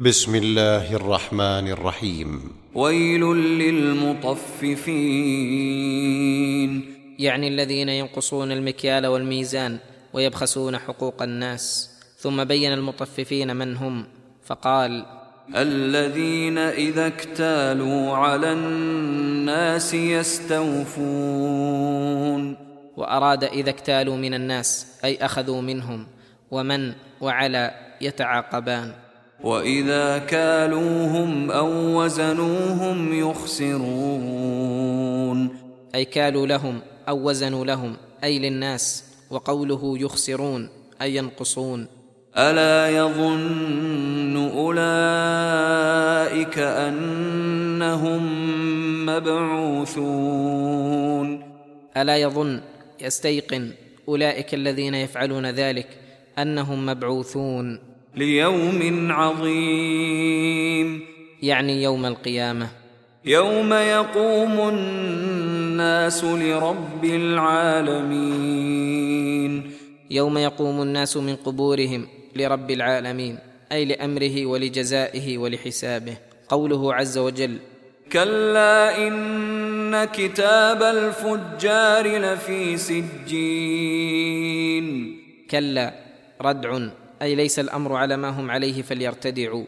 بسم الله الرحمن الرحيم. ويل للمطففين. يعني الذين ينقصون المكيال والميزان ويبخسون حقوق الناس. ثم بين المطففين من هم فقال الذين إذا اكتالوا على الناس يستوفون. وأراد إذا اكتالوا من الناس أي أخذوا منهم ومن وعلى يتعاقبان. واذا كالوهم أو وزنوهم يخسرون أي كالوا لهم أو وزنوا لهم أي للناس وقوله يخسرون أي ينقصون. الا يظن اولئك انهم مبعوثون الا يظن يستيقن اولئك الذين يفعلون ذلك انهم مبعوثون. ليوم عظيم. يعني يوم القيامة. يوم يقوم الناس لرب العالمين. يوم يقوم الناس من قبورهم لرب العالمين أي لأمره ولجزائه ولحسابه. قوله عز وجل كلا إن كتاب الفجار لفي سجين. كلا ردع أي ليس الأمر على ما هم عليه فليرتدعوا.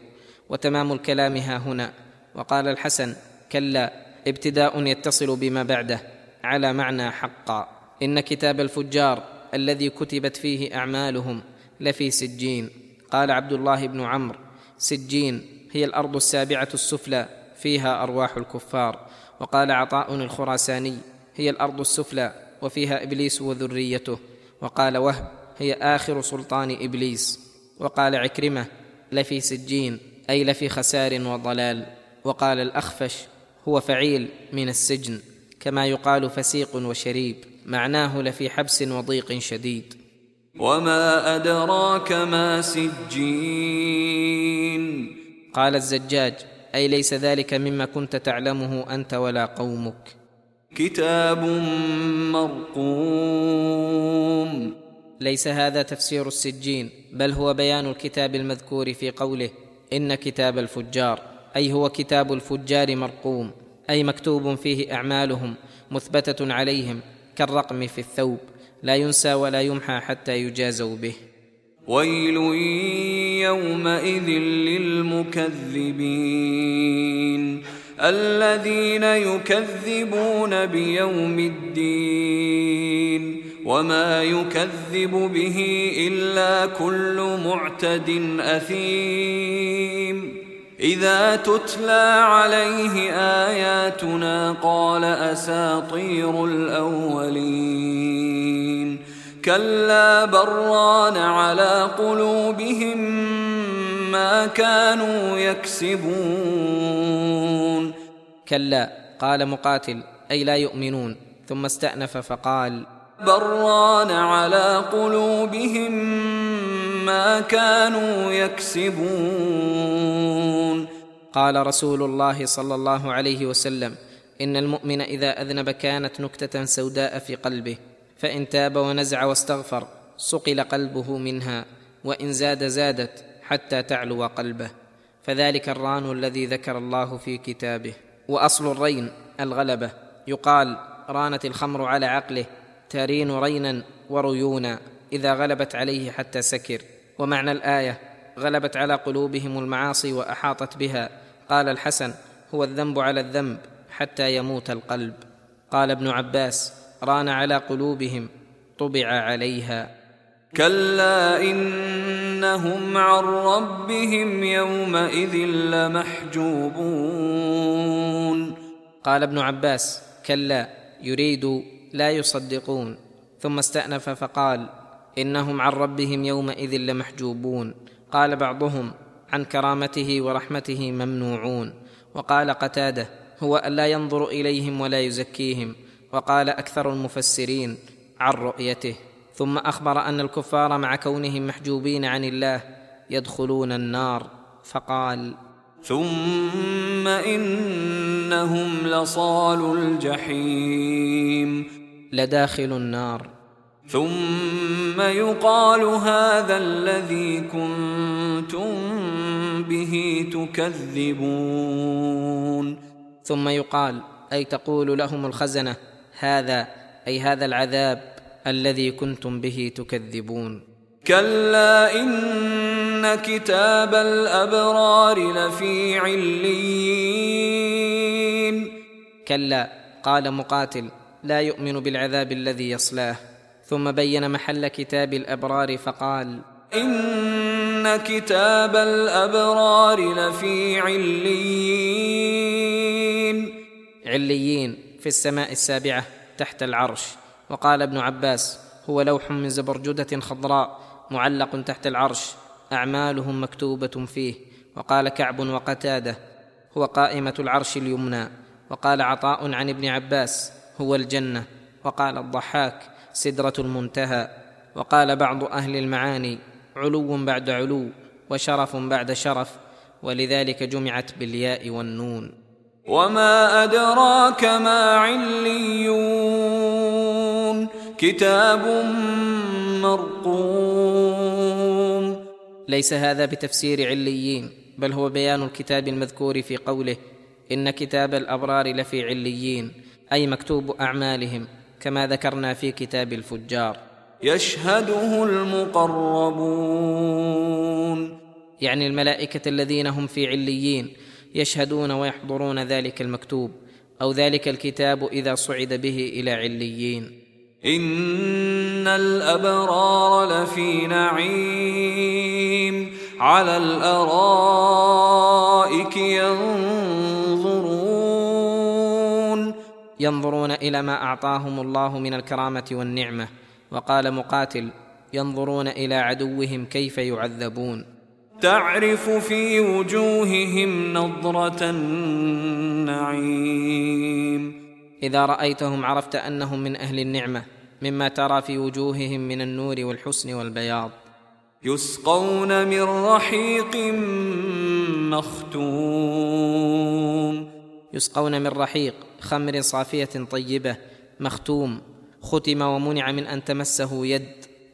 وتمام الكلام ها هنا. وقال الحسن كلا ابتداء يتصل بما بعده. على معنى حقا. إن كتاب الفجار الذي كتبت فيه أعمالهم لفي سجين. قال عبد الله بن عمرو سجين هي الأرض السابعة السفلى فيها أرواح الكفار. وقال عطاء الخراساني هي الأرض السفلى وفيها إبليس وذريته. وقال وهب هي آخر سلطان إبليس. وقال عكرمة لفي سجين أي لفي خسار وضلال. وقال الأخفش هو فعيل من السجن كما يقال فسيق وشريب معناه لفي حبس وضيق شديد. وما أدراك ما سجين. قال الزجاج أي ليس ذلك مما كنت تعلمه أنت ولا قومك. كتاب مرقوم. ليس هذا تفسير السجين بل هو بيان الكتاب المذكور في قوله إن كتاب الفجار أي هو كتاب الفجار مرقوم أي مكتوب فيه أعمالهم مثبتة عليهم كالرقم في الثوب لا ينسى ولا يمحى حتى يجازوا به. ويل يومئذ للمكذبين الذين يكذبون بيوم الدين. وما يكذب به إلا كل معتد أثيم. إذا تتلى عليه آياتنا قال أساطير الأولين. كلا بران على قلوبهم ما كانوا يكسبون. كلا قال مقاتل أي لا يؤمنون. ثم استأنف فقال بران على قلوبهم ما كانوا يكسبون. قال رسول الله صلى الله عليه وسلم إن المؤمن إذا أذنب كانت نكتة سوداء في قلبه فإن تاب ونزع واستغفر صقل قلبه منها وإن زاد زادت حتى تعلو قلبه. فذلك الران الذي ذكر الله في كتابه. وأصل الرين الغلبة. يقال رانت الخمر على عقله ترين رينا وريونا إذا غلبت عليه حتى سكر. ومعنى الآية غلبت على قلوبهم المعاصي وأحاطت بها. قال الحسن هو الذنب على الذنب حتى يموت القلب. قال ابن عباس ران على قلوبهم طبع عليها. كلا إنهم عن ربهم يومئذ لمحجوبون. قال ابن عباس كلا يريد لا يصدقون. ثم استأنف فقال إنهم عن ربهم يومئذ لمحجوبون. قال بعضهم عن كرامته ورحمته ممنوعون. وقال قتاده هو ألا ينظر إليهم ولا يزكيهم. وقال أكثر المفسرين عن رؤيته. ثم أخبر أن الكفار مع كونهم محجوبين عن الله يدخلون النار. فقال ثم إنهم لصال الجحيم. لداخل النار. ثم يقال هذا الذي كنتم به تكذبون. ثم يقال أي تقول لهم الخزنة هذا أي هذا العذاب الذي كنتم به تكذبون. كلا إن كتاب الأبرار لفي عليين. كلا قال مقاتل لا يؤمن بالعذاب الذي يصلاه. ثم بين محل كتاب الأبرار فقال إن كتاب الأبرار لفي عليين. عليين في السماء السابعة تحت العرش. وقال ابن عباس هو لوح من زبرجده خضراء معلق تحت العرش أعمالهم مكتوبة فيه. وقال كعب وقتادة هو قائمة العرش اليمنى. وقال عطاء عن ابن عباس هو الجنة. وقال الضحاك سدرة المنتهى. وقال بعض أهل المعاني علو بعد علو وشرف بعد شرف. ولذلك جمعت بالياء والنون. وما أدراك ما عليون. كتاب مرقوم. ليس هذا بتفسير عليين بل هو بيان الكتاب المذكور في قوله إن كتاب الأبرار لفي عليين. أي مكتوب أعمالهم كما ذكرنا في كتاب الفجار. يشهده المقربون. يعني الملائكة الذين هم في عليين يشهدون ويحضرون ذلك المكتوب أو ذلك الكتاب إذا صعد به إلى عليين. إن الأبرار لفي نعيم. على الأرائك ينظرون. ينظرون إلى ما أعطاهم الله من الكرامة والنعمة. وقال مقاتل ينظرون إلى عدوهم كيف يعذبون. تعرف في وجوههم نضره النعيم. إذا رأيتهم عرفت أنهم من أهل النعمة مما ترى في وجوههم من النور والحسن والبياض. يسقون من رحيق مختوم. يسقون من رحيق خمر صافية طيبة مختوم ختم ومنع من أن تمسه يد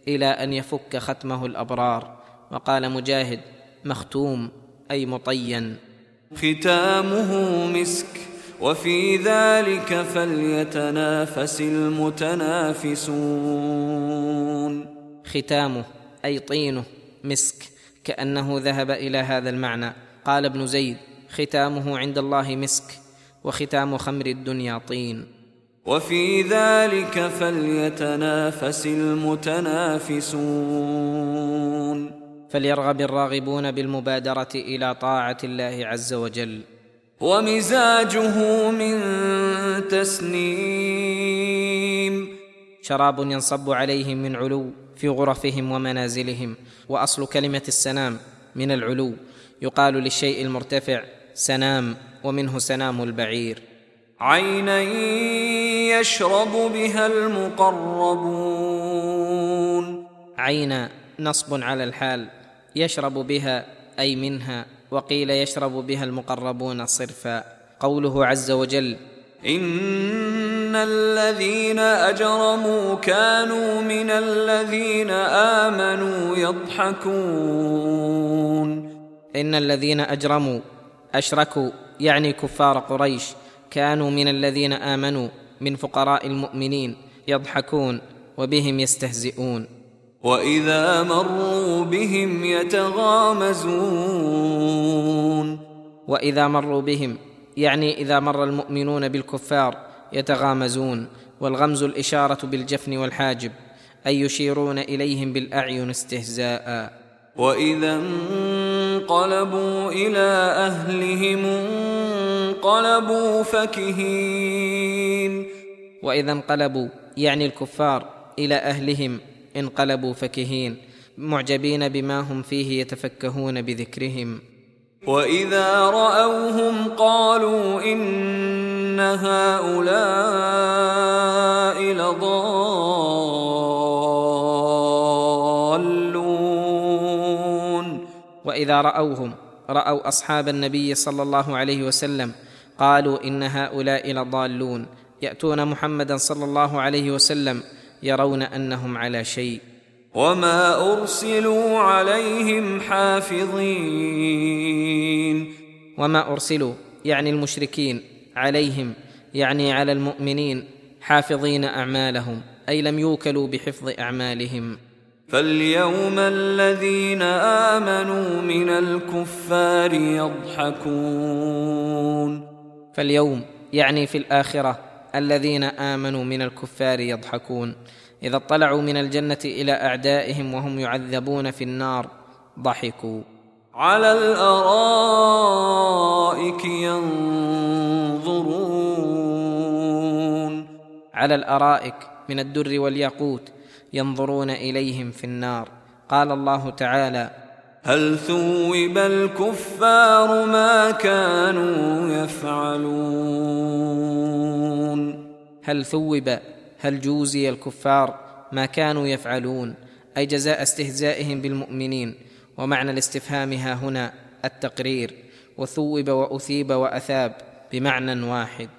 إلى أن يفك ختمه الأبرار. وقال مجاهد مختوم أي مطين. ختامه مسك وفي ذلك فليتنافس المتنافسون. ختامه أي طينه مسك كأنه ذهب إلى هذا المعنى. قال ابن زيد ختامه عند الله مسك وختام خمر الدنيا طين. وفي ذلك فليتنافس المتنافسون. فليرغب الراغبون بالمبادرة إلى طاعة الله عز وجل. ومزاجه من تسنيم. شراب ينصب عليهم من علو في غرفهم ومنازلهم. وأصل كلمة السنام من العلو. يقال للشيء المرتفع سنام. ومنه سنام البعير. عينا يشرب بها المقربون. عينا نصب على الحال يشرب بها أي منها وقيل يشرب بها المقربون صرفا. قوله عز وجل إن الذين أجرموا كانوا من الذين آمنوا يضحكون. إن الذين أجرموا أشركوا يعني كفار قريش كانوا من الذين آمنوا من فقراء المؤمنين يضحكون وبهم يستهزئون. وإذا مروا بهم يتغامزون. وإذا مروا بهم يعني إذا مر المؤمنون بالكفار يتغامزون. والغمز الإشارة بالجفن والحاجب أي يشيرون إليهم بالأعين استهزاء. وإذا انقلبوا إلى أهلهم انقلبوا فكهين. وإذا انقلبوا يعني الكفار إلى أهلهم انقلبوا فكهين معجبين بما هم فيه يتفكهون بذكرهم. وإذا رأوهم قالوا إن هؤلاء لضالون وإذا رأوهم رأوا أصحاب النبي صلى الله عليه وسلم قالوا إن هؤلاء لضالون. يأتون محمدا صلى الله عليه وسلم يرون أنهم على شيء. وما أرسلوا عليهم حافظين. وما أرسلوا يعني المشركين عليهم يعني على المؤمنين حافظين أعمالهم أي لم يوكلوا بحفظ أعمالهم. فاليوم الذين آمنوا من الكفار يضحكون. فاليوم يعني في الآخرة الذين آمنوا من الكفار يضحكون. إذا اطلعوا من الجنة إلى أعدائهم وهم يعذبون في النار ضحكوا. على الأرائك ينظرون. على الأرائك من الدر والياقوت ينظرون إليهم في النار. قال الله تعالى هل ثوب الكفار ما كانوا يفعلون؟ هل ثوب هل جوزي الكفار ما كانوا يفعلون؟ أي جزاء استهزائهم بالمؤمنين؟ ومعنى الاستفهام ها هنا التقرير وثوب وأثيب وأثاب بمعنى واحد.